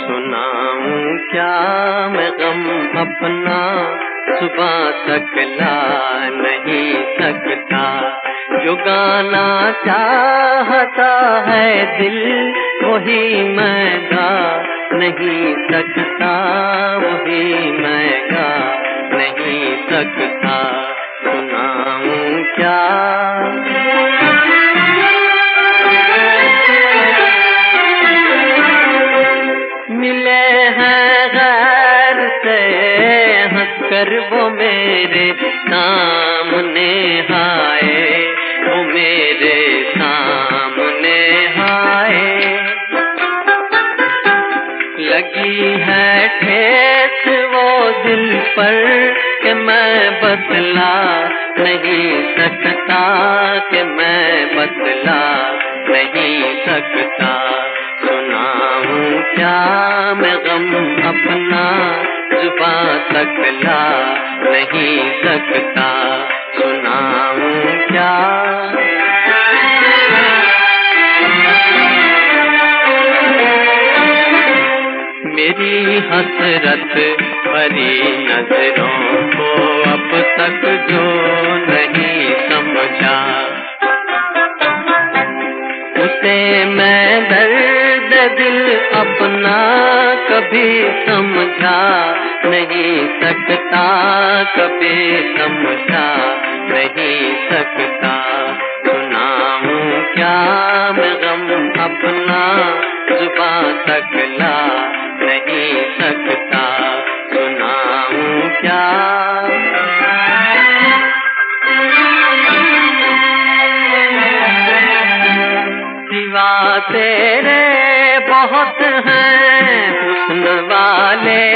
सुनाऊं क्या गम अपना? सुबह तक ला नहीं सकता। जो गाना चाहता है दिल, वही मैं गा नहीं सकता। वही मैं नहीं सकता सुनाऊं क्या? मिले हैं घर से हंसकर वो मेरे सामने आए, वो मेरे सामने आए। लगी है ठेस वो दिल पर बदला नहीं सकता कि मैं बदला नहीं सकता। सुनाऊं क्या मैं गम अपना जुबा तक ला नहीं सकता। सुनाऊं क्या? मेरी हसरत भरी नज़रों को तक जो नहीं समझा। उसे मैं दर्द दिल अपना कभी समझा नहीं सकता, कभी समझा नहीं सकता। सुनाऊं क्या मैं गम अपना जुबा तक ला सिवा तेरे बहुत हैं। हुस्न वाले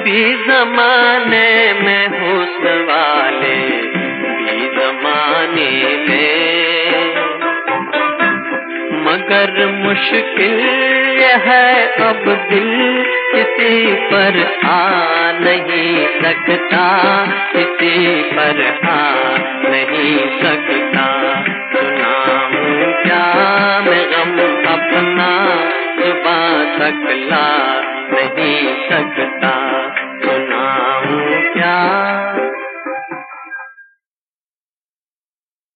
भी जमाने में, हुस्न वाले भी जमाने में। मगर मुश्किल है, अब दिल किसी पर आ नहीं सकता, किसी पर आ गम अपना जुबा तक ला नहीं सकता।